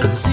Dance.